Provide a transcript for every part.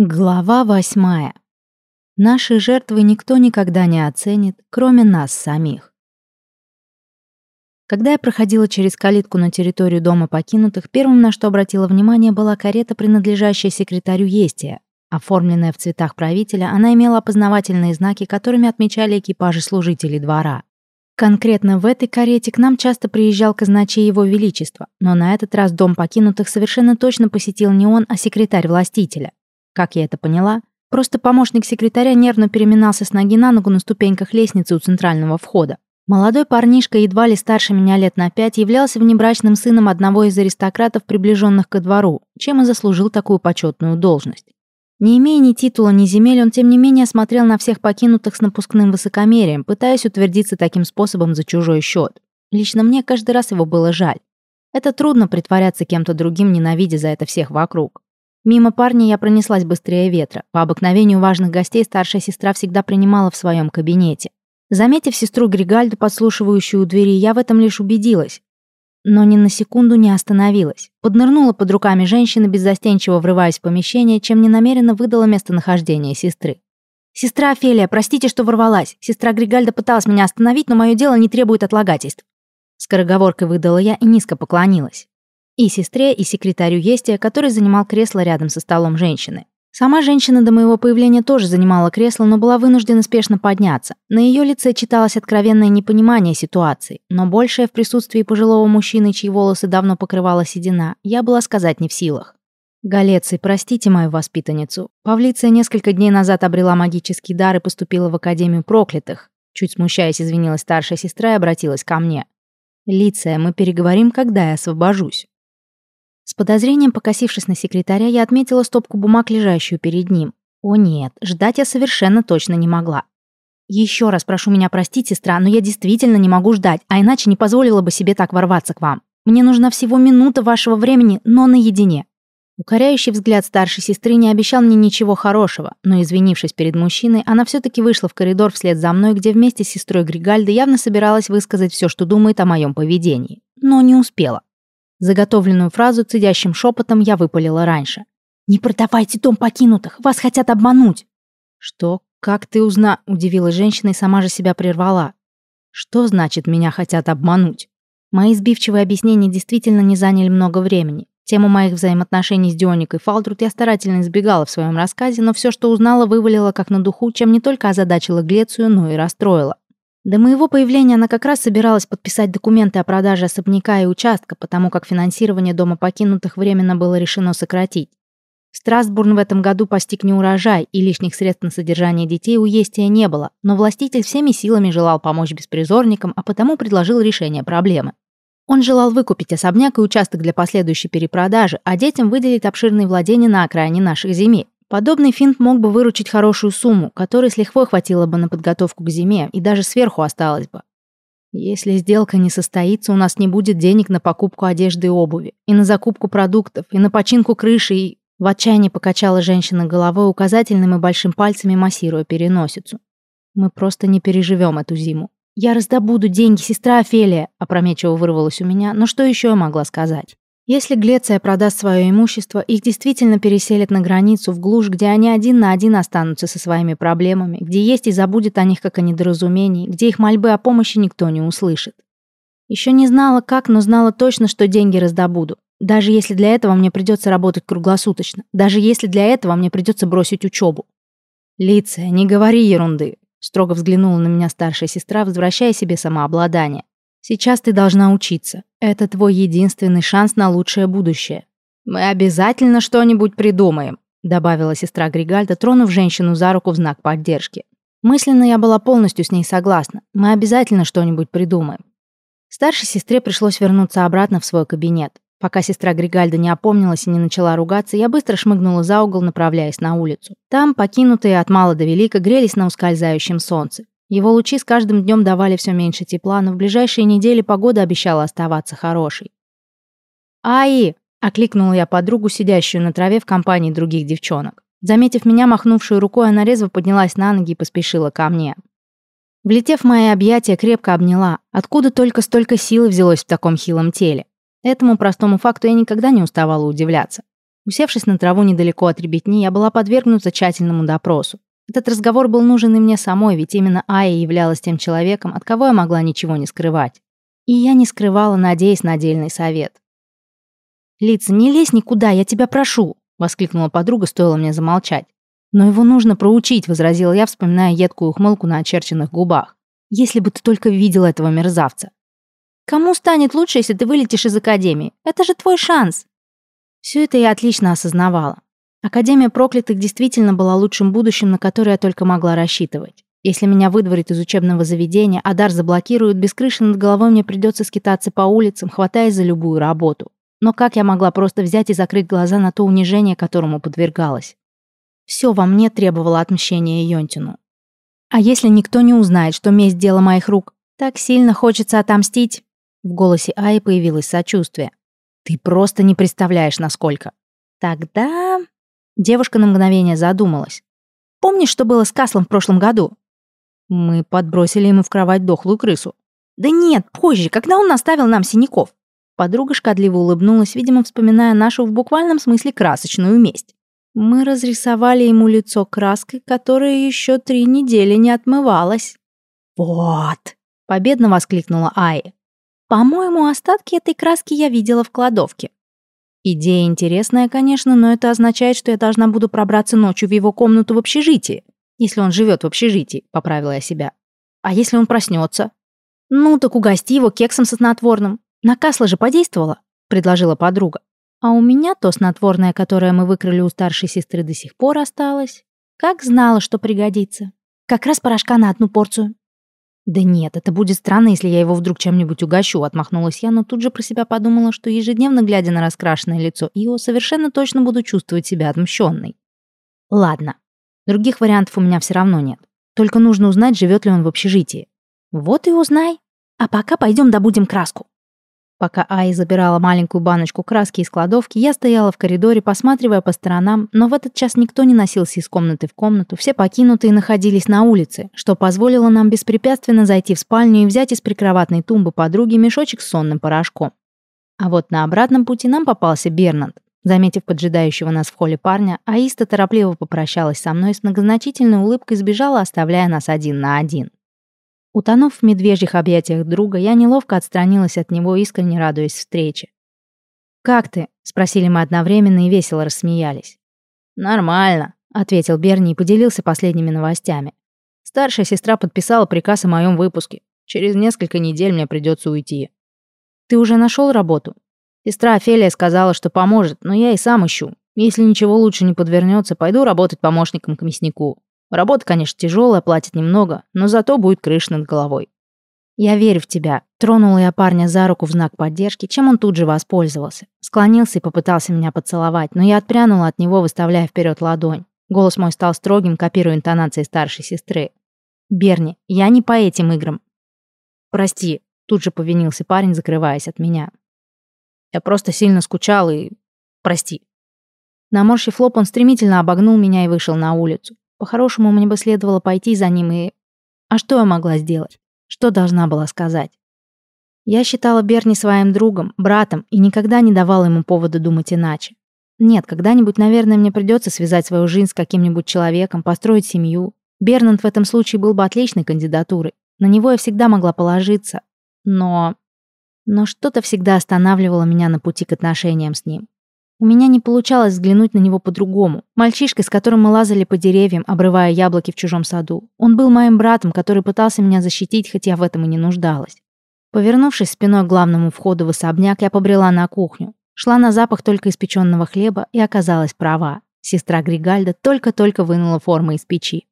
Глава восьмая. Наши жертвы никто никогда не оценит, кроме нас самих. Когда я проходила через калитку на территорию дома покинутых, первым, на что обратила внимание, была карета, принадлежащая секретарю Естия. Оформленная в цветах правителя, она имела опознавательные знаки, которыми отмечали экипажи служителей двора. Конкретно в этой карете к нам часто приезжал казначей его величества, но на этот раз дом покинутых совершенно точно посетил не он, а секретарь властителя. Как я это поняла? Просто помощник секретаря нервно переминался с ноги на ногу на ступеньках лестницы у центрального входа. Молодой парнишка, едва ли старше меня лет на пять, являлся внебрачным сыном одного из аристократов, приближенных ко двору, чем и заслужил такую почетную должность. Не имея ни титула, ни земель, он тем не менее смотрел на всех покинутых с напускным высокомерием, пытаясь утвердиться таким способом за чужой счет. Лично мне каждый раз его было жаль. Это трудно притворяться кем-то другим, ненавидя за это всех вокруг. Мимо парня я пронеслась быстрее ветра. По обыкновению важных гостей старшая сестра всегда принимала в своем кабинете. Заметив сестру Григальду, подслушивающую у двери, я в этом лишь убедилась. Но ни на секунду не остановилась. Поднырнула под руками женщины, беззастенчиво врываясь в помещение, чем ненамеренно выдала местонахождение сестры. «Сестра Офелия, простите, что ворвалась. Сестра Григальда пыталась меня остановить, но мое дело не требует отлагательств». Скороговоркой выдала я и низко поклонилась. И сестре, и секретарю Естия, который занимал кресло рядом со столом женщины. Сама женщина до моего появления тоже занимала кресло, но была вынуждена спешно подняться. На ее лице читалось откровенное непонимание ситуации, но большее в присутствии пожилого мужчины, чьи волосы давно покрывала седина, я была сказать не в силах. «Галеций, простите мою воспитанницу. Павлиция несколько дней назад обрела магический дар и поступила в Академию проклятых». Чуть смущаясь, извинилась старшая сестра и обратилась ко мне. «Лиция, мы переговорим, когда я освобожусь». С подозрением покосившись на секретаря, я отметила стопку бумаг, лежащую перед ним. О нет, ждать я совершенно точно не могла. Еще раз прошу меня простить, сестра, но я действительно не могу ждать, а иначе не позволила бы себе так ворваться к вам. Мне нужна всего минута вашего времени, но наедине. Укоряющий взгляд старшей сестры не обещал мне ничего хорошего, но, извинившись перед мужчиной, она все-таки вышла в коридор вслед за мной, где вместе с сестрой Григальдой явно собиралась высказать все, что думает о моем поведении. Но не успела. Заготовленную фразу цедящим шепотом я выпалила раньше. «Не продавайте дом покинутых, вас хотят обмануть!» «Что? Как ты узна...» — удивила женщина и сама же себя прервала. «Что значит меня хотят обмануть?» Мои сбивчивые объяснения действительно не заняли много времени. Тему моих взаимоотношений с Дионикой Фалдрут я старательно избегала в своем рассказе, но все, что узнала, вывалила как на духу, чем не только озадачила Глецию, но и расстроила. До моего появления она как раз собиралась подписать документы о продаже особняка и участка, потому как финансирование дома покинутых временно было решено сократить. Страсбурн в этом году постиг неурожай, и лишних средств на содержание детей у Естия не было, но властитель всеми силами желал помочь беспризорникам, а потому предложил решение проблемы. Он желал выкупить особняк и участок для последующей перепродажи, а детям выделить обширные владения на окраине наших земель. Подобный финт мог бы выручить хорошую сумму, которой с лихвой хватило бы на подготовку к зиме, и даже сверху осталось бы. Если сделка не состоится, у нас не будет денег на покупку одежды и обуви, и на закупку продуктов, и на починку крыши, и... В отчаянии покачала женщина головой указательным и большим пальцами, массируя переносицу. Мы просто не переживем эту зиму. Я раздобуду деньги, сестра Офелия, опрометчиво вырвалось у меня, но что еще я могла сказать? Если Глеция продаст свое имущество, их действительно переселят на границу, в глушь, где они один на один останутся со своими проблемами, где есть и забудет о них как о недоразумении, где их мольбы о помощи никто не услышит. Еще не знала как, но знала точно, что деньги раздобуду. Даже если для этого мне придется работать круглосуточно. Даже если для этого мне придется бросить учебу. «Лиция, не говори ерунды», — строго взглянула на меня старшая сестра, возвращая себе самообладание. Сейчас ты должна учиться. Это твой единственный шанс на лучшее будущее. Мы обязательно что-нибудь придумаем, добавила сестра Григальда, тронув женщину за руку в знак поддержки. Мысленно я была полностью с ней согласна. Мы обязательно что-нибудь придумаем. Старшей сестре пришлось вернуться обратно в свой кабинет. Пока сестра Григальда не опомнилась и не начала ругаться, я быстро шмыгнула за угол, направляясь на улицу. Там, покинутые от мала до велика, грелись на ускользающем солнце. Его лучи с каждым днем давали все меньше тепла, но в ближайшие недели погода обещала оставаться хорошей. «Аи!» — окликнула я подругу, сидящую на траве в компании других девчонок. Заметив меня, махнувшую рукой, она резво поднялась на ноги и поспешила ко мне. Влетев в мои объятия, крепко обняла. Откуда только столько силы взялось в таком хилом теле? Этому простому факту я никогда не уставала удивляться. Усевшись на траву недалеко от ребятни, я была подвергнута тщательному допросу. Этот разговор был нужен и мне самой, ведь именно Ая являлась тем человеком, от кого я могла ничего не скрывать. И я не скрывала, надеясь на отдельный совет. «Лица, не лезь никуда, я тебя прошу!» — воскликнула подруга, стоило мне замолчать. «Но его нужно проучить», — возразила я, вспоминая едкую ухмылку на очерченных губах. «Если бы ты только видел этого мерзавца». «Кому станет лучше, если ты вылетишь из академии? Это же твой шанс!» Все это я отлично осознавала. Академия проклятых действительно была лучшим будущим, на которое я только могла рассчитывать. Если меня выдворят из учебного заведения, а дар заблокируют, без крыши над головой мне придется скитаться по улицам, хватаясь за любую работу. Но как я могла просто взять и закрыть глаза на то унижение, которому подвергалась? Все во мне требовало отмщения Йонтину. А если никто не узнает, что месть дело моих рук? Так сильно хочется отомстить. В голосе Аи появилось сочувствие. Ты просто не представляешь, насколько. Тогда... Девушка на мгновение задумалась. Помнишь, что было с Каслом в прошлом году? Мы подбросили ему в кровать дохлую крысу. Да нет, позже, когда он наставил нам синяков. Подруга шкодливо улыбнулась, видимо, вспоминая нашу в буквальном смысле красочную месть. Мы разрисовали ему лицо краской, которая еще три недели не отмывалась. «Вот!» — победно воскликнула Ая. «По-моему, остатки этой краски я видела в кладовке. Идея интересная, конечно, но это означает, что я должна буду пробраться ночью в его комнату в общежитии. Если он живет в общежитии, поправила я себя. А если он проснется? Ну, так угости его кексом со снотворным. На Касла же подействовало, предложила подруга. А у меня то снотворное, которое мы выкрали у старшей сестры, до сих пор осталось. Как знала, что пригодится. Как раз порошка на одну порцию. «Да нет, это будет странно, если я его вдруг чем-нибудь угощу», — отмахнулась я, но тут же про себя подумала, что ежедневно глядя на раскрашенное лицо Ио, совершенно точно буду чувствовать себя отмщенной. Ладно, других вариантов у меня все равно нет. Только нужно узнать, живет ли он в общежитии. Вот и узнай. А пока пойдем добудем краску. Пока Ай забирала маленькую баночку краски из кладовки, я стояла в коридоре, посматривая по сторонам, но в этот час никто не носился из комнаты в комнату, все покинутые находились на улице, что позволило нам беспрепятственно зайти в спальню и взять из прикроватной тумбы подруги мешочек с сонным порошком. А вот на обратном пути нам попался Бернанд. Заметив поджидающего нас в холле парня, Аиста торопливо попрощалась со мной с многозначительной улыбкой сбежала, оставляя нас один на один. Утонув в медвежьих объятиях друга, я неловко отстранилась от него, искренне радуясь встрече. «Как ты?» — спросили мы одновременно и весело рассмеялись. «Нормально», — ответил Берни и поделился последними новостями. «Старшая сестра подписала приказ о моем выпуске. Через несколько недель мне придется уйти». «Ты уже нашел работу?» Сестра Офелия сказала, что поможет, но я и сам ищу. Если ничего лучше не подвернется, пойду работать помощником к мяснику. Работа, конечно, тяжелая, платит немного, но зато будет крыша над головой. «Я верю в тебя», — тронула я парня за руку в знак поддержки, чем он тут же воспользовался. Склонился и попытался меня поцеловать, но я отпрянула от него, выставляя вперед ладонь. Голос мой стал строгим, копируя интонации старшей сестры. «Берни, я не по этим играм». «Прости», — тут же повинился парень, закрываясь от меня. «Я просто сильно скучал и... прости». Наморщив лоб, он стремительно обогнул меня и вышел на улицу. По-хорошему, мне бы следовало пойти за ним и... А что я могла сделать? Что должна была сказать? Я считала Берни своим другом, братом и никогда не давала ему повода думать иначе. Нет, когда-нибудь, наверное, мне придется связать свою жизнь с каким-нибудь человеком, построить семью. Бернанд в этом случае был бы отличной кандидатурой. На него я всегда могла положиться. Но... Но что-то всегда останавливало меня на пути к отношениям с ним. У меня не получалось взглянуть на него по-другому. Мальчишка, с которым мы лазали по деревьям, обрывая яблоки в чужом саду. Он был моим братом, который пытался меня защитить, хотя в этом и не нуждалась. Повернувшись спиной к главному входу в особняк, я побрела на кухню. Шла на запах только испеченного хлеба и оказалась права. Сестра Григальда только-только вынула формы из печи.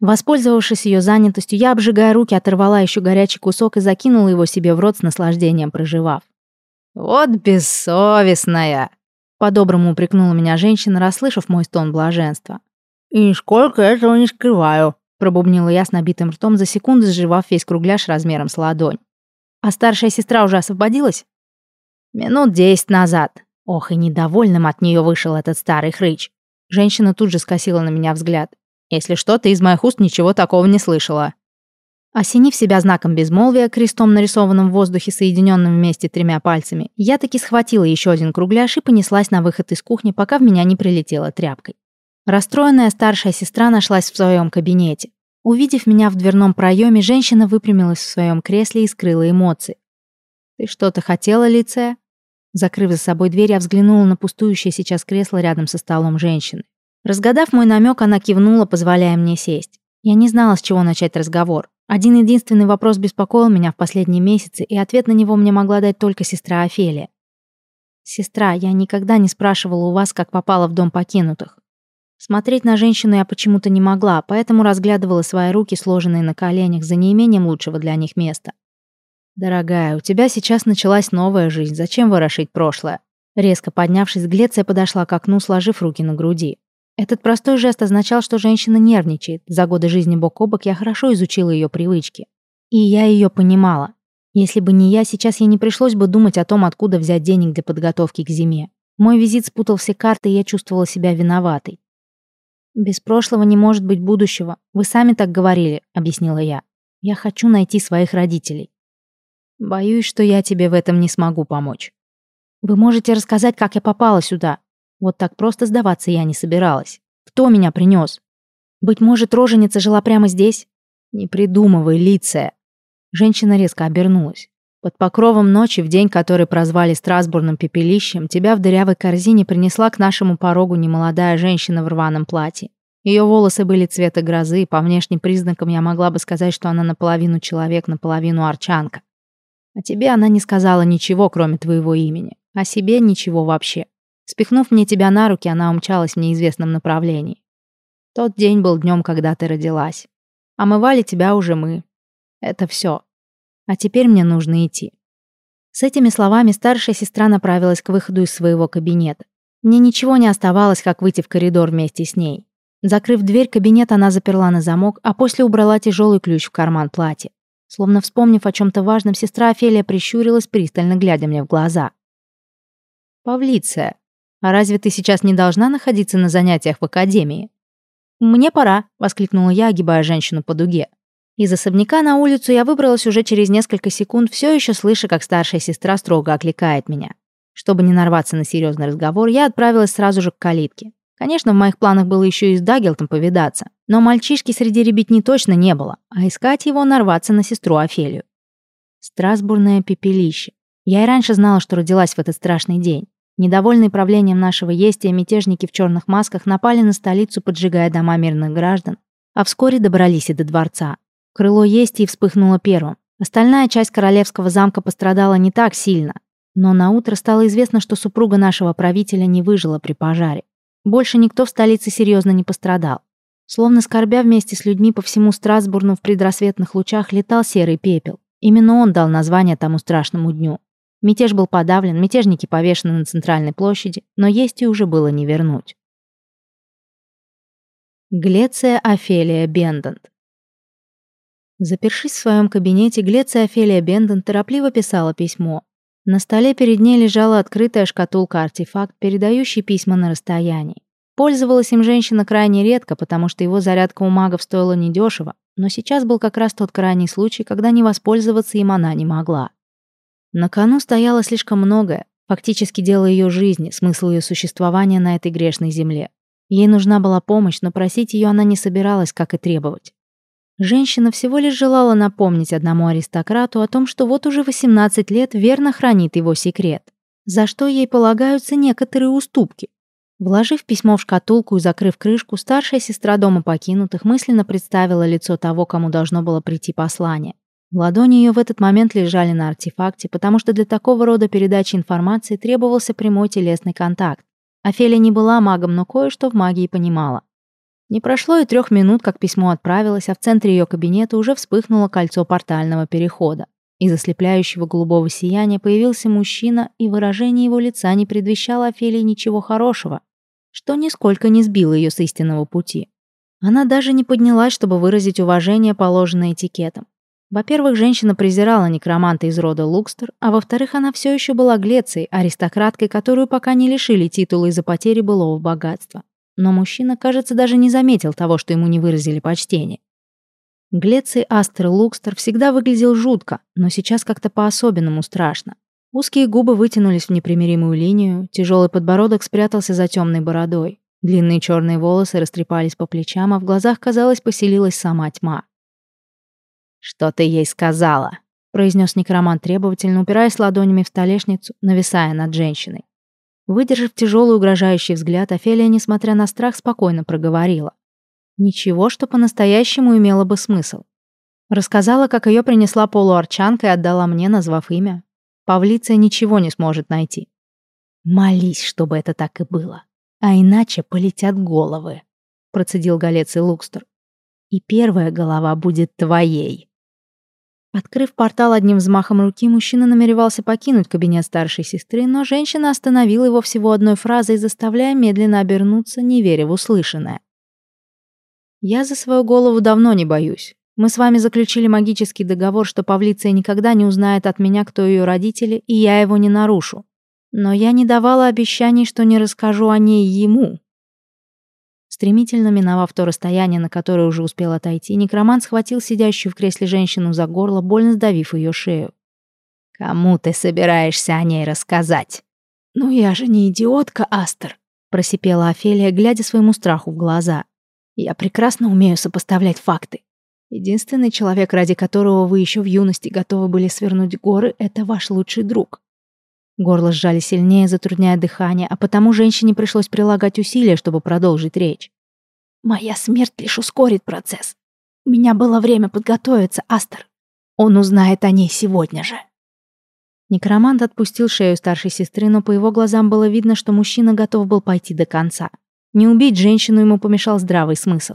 Воспользовавшись ее занятостью, я, обжигая руки, оторвала еще горячий кусок и закинула его себе в рот с наслаждением проживав. «Вот бессовестная!» По-доброму упрекнула меня женщина, расслышав мой стон блаженства. «И сколько этого не скрываю», пробубнила я с набитым ртом за секунду, сживав весь кругляш размером с ладонь. «А старшая сестра уже освободилась?» «Минут десять назад». Ох, и недовольным от нее вышел этот старый хрыч. Женщина тут же скосила на меня взгляд. «Если что, ты из моих уст ничего такого не слышала». Осенив себя знаком безмолвия, крестом нарисованным в воздухе, соединенным вместе тремя пальцами, я таки схватила еще один кругляш и понеслась на выход из кухни, пока в меня не прилетела тряпкой. Расстроенная старшая сестра нашлась в своем кабинете. Увидев меня в дверном проеме, женщина выпрямилась в своем кресле и скрыла эмоции. «Ты что-то хотела, Лицея?» Закрыв за собой дверь, я взглянула на пустующее сейчас кресло рядом со столом женщины. Разгадав мой намек, она кивнула, позволяя мне сесть. Я не знала, с чего начать разговор. Один единственный вопрос беспокоил меня в последние месяцы, и ответ на него мне могла дать только сестра Офелия. «Сестра, я никогда не спрашивала у вас, как попала в дом покинутых. Смотреть на женщину я почему-то не могла, поэтому разглядывала свои руки, сложенные на коленях, за неимением лучшего для них места. «Дорогая, у тебя сейчас началась новая жизнь, зачем ворошить прошлое?» Резко поднявшись, Глеция подошла к окну, сложив руки на груди. Этот простой жест означал, что женщина нервничает. За годы жизни бок о бок я хорошо изучила ее привычки. И я ее понимала. Если бы не я, сейчас ей не пришлось бы думать о том, откуда взять денег для подготовки к зиме. Мой визит спутал все карты, и я чувствовала себя виноватой. «Без прошлого не может быть будущего. Вы сами так говорили», — объяснила я. «Я хочу найти своих родителей». «Боюсь, что я тебе в этом не смогу помочь». «Вы можете рассказать, как я попала сюда?» Вот так просто сдаваться я не собиралась. Кто меня принес? Быть может, роженица жила прямо здесь? Не придумывай, Лиция. Женщина резко обернулась. Под покровом ночи, в день, который прозвали Страсбурным пепелищем, тебя в дырявой корзине принесла к нашему порогу немолодая женщина в рваном платье. Ее волосы были цвета грозы, и по внешним признакам я могла бы сказать, что она наполовину человек, наполовину арчанка. О тебе она не сказала ничего, кроме твоего имени. О себе ничего вообще. Спихнув мне тебя на руки, она умчалась в неизвестном направлении. Тот день был днем, когда ты родилась. Омывали тебя уже мы. Это все. А теперь мне нужно идти. С этими словами старшая сестра направилась к выходу из своего кабинета. Мне ничего не оставалось, как выйти в коридор вместе с ней. Закрыв дверь, кабинет она заперла на замок, а после убрала тяжелый ключ в карман платья. Словно вспомнив о чем-то важном, сестра Офелия прищурилась, пристально глядя мне в глаза. «Павлиция, а разве ты сейчас не должна находиться на занятиях в академии? Мне пора, воскликнула я, огибая женщину по дуге. Из особняка на улицу я выбралась уже через несколько секунд, все еще слыша, как старшая сестра строго окликает меня. Чтобы не нарваться на серьезный разговор, я отправилась сразу же к калитке. Конечно, в моих планах было еще и с Даггелтом повидаться, но мальчишки среди ребятни точно не было, а искать его нарваться на сестру Офелию. Страсбурное пепелище. Я и раньше знала, что родилась в этот страшный день. Недовольные правлением нашего естия, мятежники в черных масках напали на столицу, поджигая дома мирных граждан, а вскоре добрались и до дворца. Крыло естии вспыхнуло первым. Остальная часть королевского замка пострадала не так сильно, но на утро стало известно, что супруга нашего правителя не выжила при пожаре. Больше никто в столице серьезно не пострадал. Словно скорбя вместе с людьми по всему Страсбурну в предрассветных лучах летал серый пепел. Именно он дал название тому страшному дню. Мятеж был подавлен, мятежники повешены на центральной площади, но есть и уже было не вернуть. Глеция Офелия Бендент Запершись в своем кабинете, Глеция Офелия Бендент торопливо писала письмо. На столе перед ней лежала открытая шкатулка-артефакт, передающий письма на расстоянии. Пользовалась им женщина крайне редко, потому что его зарядка у магов стоила недешево, но сейчас был как раз тот крайний случай, когда не воспользоваться им она не могла. На кону стояло слишком многое, фактически дело ее жизни, смысл ее существования на этой грешной земле. Ей нужна была помощь, но просить ее она не собиралась, как и требовать. Женщина всего лишь желала напомнить одному аристократу о том, что вот уже 18 лет верно хранит его секрет, за что ей полагаются некоторые уступки. Вложив письмо в шкатулку и закрыв крышку, старшая сестра дома покинутых мысленно представила лицо того, кому должно было прийти послание. Ладони ее в этот момент лежали на артефакте, потому что для такого рода передачи информации требовался прямой телесный контакт. Офелия не была магом, но кое-что в магии понимала. Не прошло и трех минут, как письмо отправилось, а в центре ее кабинета уже вспыхнуло кольцо портального перехода. Из ослепляющего голубого сияния появился мужчина, и выражение его лица не предвещало Офелии ничего хорошего, что нисколько не сбило ее с истинного пути. Она даже не поднялась, чтобы выразить уважение, положенное этикетом. Во-первых, женщина презирала некроманта из рода Лукстер, а во-вторых, она все еще была Глецией, аристократкой, которую пока не лишили титула из-за потери былого богатства. Но мужчина, кажется, даже не заметил того, что ему не выразили почтение. Глеций Астер Лукстер всегда выглядел жутко, но сейчас как-то по-особенному страшно. Узкие губы вытянулись в непримиримую линию, тяжелый подбородок спрятался за темной бородой. Длинные черные волосы растрепались по плечам, а в глазах, казалось, поселилась сама тьма. «Что ты ей сказала?» — произнес некромант требовательно, упираясь ладонями в столешницу, нависая над женщиной. Выдержав тяжелый угрожающий взгляд, Офелия, несмотря на страх, спокойно проговорила. Ничего, что по-настоящему имело бы смысл. Рассказала, как ее принесла полуарчанка и отдала мне, назвав имя. Павлиция ничего не сможет найти. Молись, чтобы это так и было. А иначе полетят головы, процедил Галец и Лукстер. И первая голова будет твоей. Открыв портал одним взмахом руки, мужчина намеревался покинуть кабинет старшей сестры, но женщина остановила его всего одной фразой, заставляя медленно обернуться, не веря в услышанное. «Я за свою голову давно не боюсь. Мы с вами заключили магический договор, что Павлиция никогда не узнает от меня, кто ее родители, и я его не нарушу. Но я не давала обещаний, что не расскажу о ней ему. Стремительно миновав то расстояние, на которое уже успел отойти, некромант схватил сидящую в кресле женщину за горло, больно сдавив ее шею. «Кому ты собираешься о ней рассказать?» «Ну я же не идиотка, Астер», — просипела Офелия, глядя своему страху в глаза. «Я прекрасно умею сопоставлять факты. Единственный человек, ради которого вы еще в юности готовы были свернуть горы, это ваш лучший друг. Горло сжали сильнее, затрудняя дыхание, а потому женщине пришлось прилагать усилия, чтобы продолжить речь. «Моя смерть лишь ускорит процесс. У меня было время подготовиться, Астер. Он узнает о ней сегодня же». Некромант отпустил шею старшей сестры, но по его глазам было видно, что мужчина готов был пойти до конца. Не убить женщину ему помешал здравый смысл.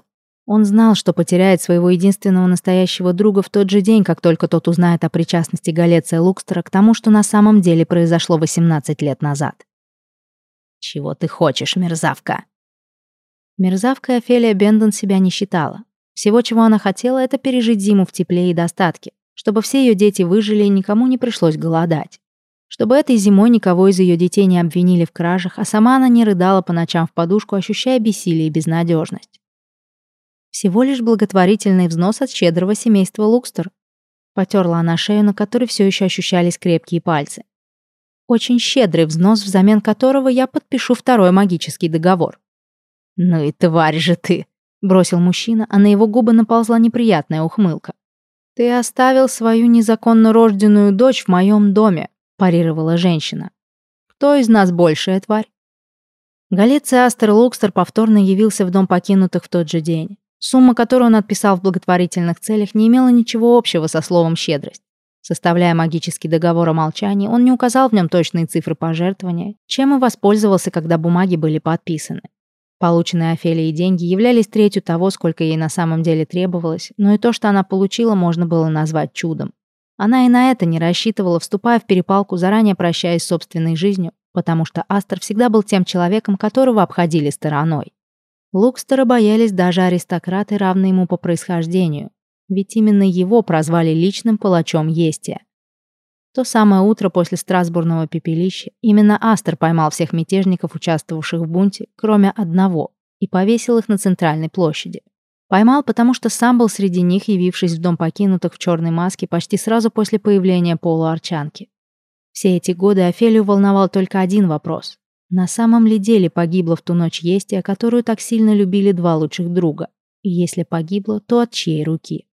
Он знал, что потеряет своего единственного настоящего друга в тот же день, как только тот узнает о причастности Галеция Лукстера к тому, что на самом деле произошло 18 лет назад. «Чего ты хочешь, мерзавка?» Мерзавкой Офелия Бендон себя не считала. Всего, чего она хотела, это пережить зиму в тепле и достатке, чтобы все ее дети выжили и никому не пришлось голодать. Чтобы этой зимой никого из ее детей не обвинили в кражах, а сама она не рыдала по ночам в подушку, ощущая бессилие и безнадежность. Всего лишь благотворительный взнос от щедрого семейства Лукстер. Потерла она шею, на которой все еще ощущались крепкие пальцы. Очень щедрый взнос, взамен которого я подпишу второй магический договор. «Ну и тварь же ты!» — бросил мужчина, а на его губы наползла неприятная ухмылка. «Ты оставил свою незаконно рожденную дочь в моем доме», — парировала женщина. «Кто из нас большая тварь?» Галец Астер Лукстер повторно явился в дом покинутых в тот же день. Сумма, которую он отписал в благотворительных целях, не имела ничего общего со словом «щедрость». Составляя магический договор о молчании, он не указал в нем точные цифры пожертвования, чем и воспользовался, когда бумаги были подписаны. Полученные Офелией деньги являлись третью того, сколько ей на самом деле требовалось, но и то, что она получила, можно было назвать чудом. Она и на это не рассчитывала, вступая в перепалку, заранее прощаясь с собственной жизнью, потому что Астер всегда был тем человеком, которого обходили стороной. Лукстера боялись даже аристократы, равные ему по происхождению, ведь именно его прозвали личным палачом Естия. то самое утро после Страсбурного пепелища именно Астер поймал всех мятежников, участвовавших в бунте, кроме одного, и повесил их на центральной площади. Поймал, потому что сам был среди них, явившись в дом покинутых в черной маске почти сразу после появления полуарчанки. Все эти годы Офелию волновал только один вопрос. На самом ли деле погибла в ту ночь Естия, которую так сильно любили два лучших друга? И если погибла, то от чьей руки?